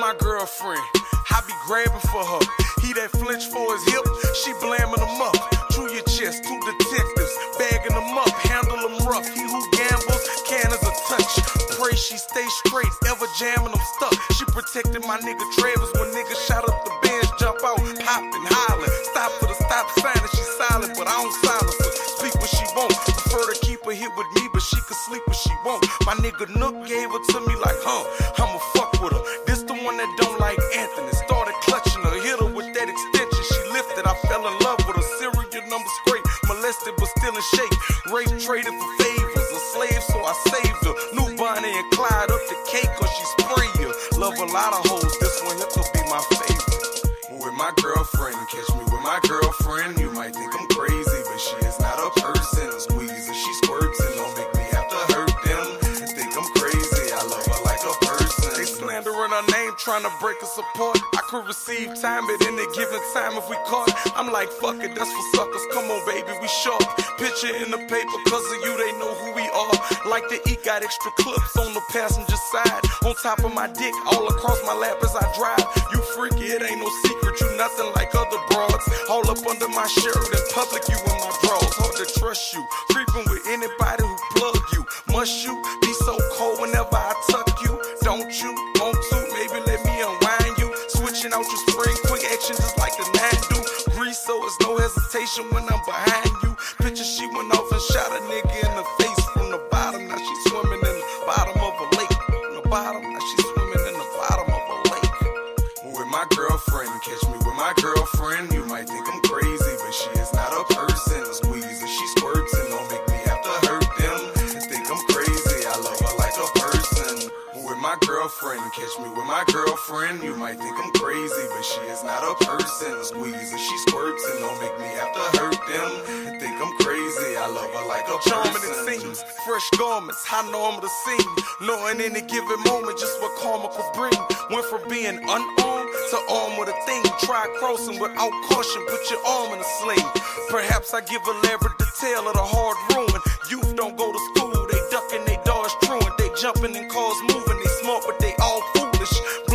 girlfriend. I be grabbing for her. He that flinch for his hip, she blamming him up. True your chest, two detectives, bagging him up, handle him rough. He who gambles, can as a touch. Pray she stay straight, ever jamming him stuck. She protected my nigga Travis when niggas shot up the bench, jump out, popping, hollering. Stop for the stop sign and she silent, but I don't silence her. Speak what she won't. Prefer to keep her here with me, but she can sleep when she won't. My nigga Nook gave her to me like, huh, shape. Rape traded for favors, a slave, so I saved her. New Bonnie and Clyde up the cake, cause she spray her. Love a lot of hoes, this one here could be my favorite. With my girlfriend, catch me with my girlfriend. You might think I'm crazy, but she is not a person. Trying to break us apart. I could receive time at any given time if we caught. I'm like, fuck it, that's for suckers. Come on, baby, we sharp. Picture in the paper, cause of you, they know who we are. Like the E got extra clips on the passenger side. On top of my dick, all across my lap as I drive. You freaky, it ain't no secret. You nothing like other broads. All up under my shirt in public, It's no hesitation when I'm behind you. Picture she went off and shot a nigga in the face from the bottom. Now she's swimming in the bottom of a lake. From the bottom, now she's swimming in the bottom of a lake. With my girlfriend, catch me with my girlfriend. You might think I'm girlfriend, catch me with my girlfriend. You might think I'm crazy, but she is not a person. A squeeze and she squirts and don't make me have to hurt them. Think I'm crazy, I love her like a person. Charming it seems, fresh garments, how normal to seem. Knowing any given moment just what karma could bring. Went from being unarmed to armed with a thing. Try crossing without caution, put your arm in a sling. Perhaps I give a elaborate detail of the hard ruin. Youth don't go to school, they ducking, they dodge truant. They jumping in cars moving, they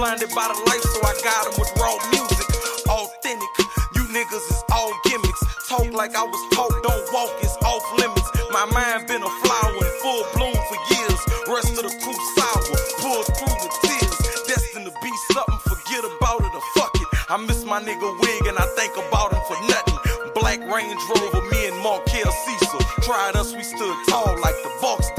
blinded by the lights, so I got them with raw music. Authentic, you niggas is all gimmicks. Talk like I was taught, don't walk, it's off limits. My mind been a flower in full bloom for years. Rest of the crew sour, pulled through the tears. Destined to be something, forget about it or fuck it. I miss my nigga Wig and I think about him for nothing. Black Range Rover, me and Markel Cecil. Tried us, we stood tall like the Vox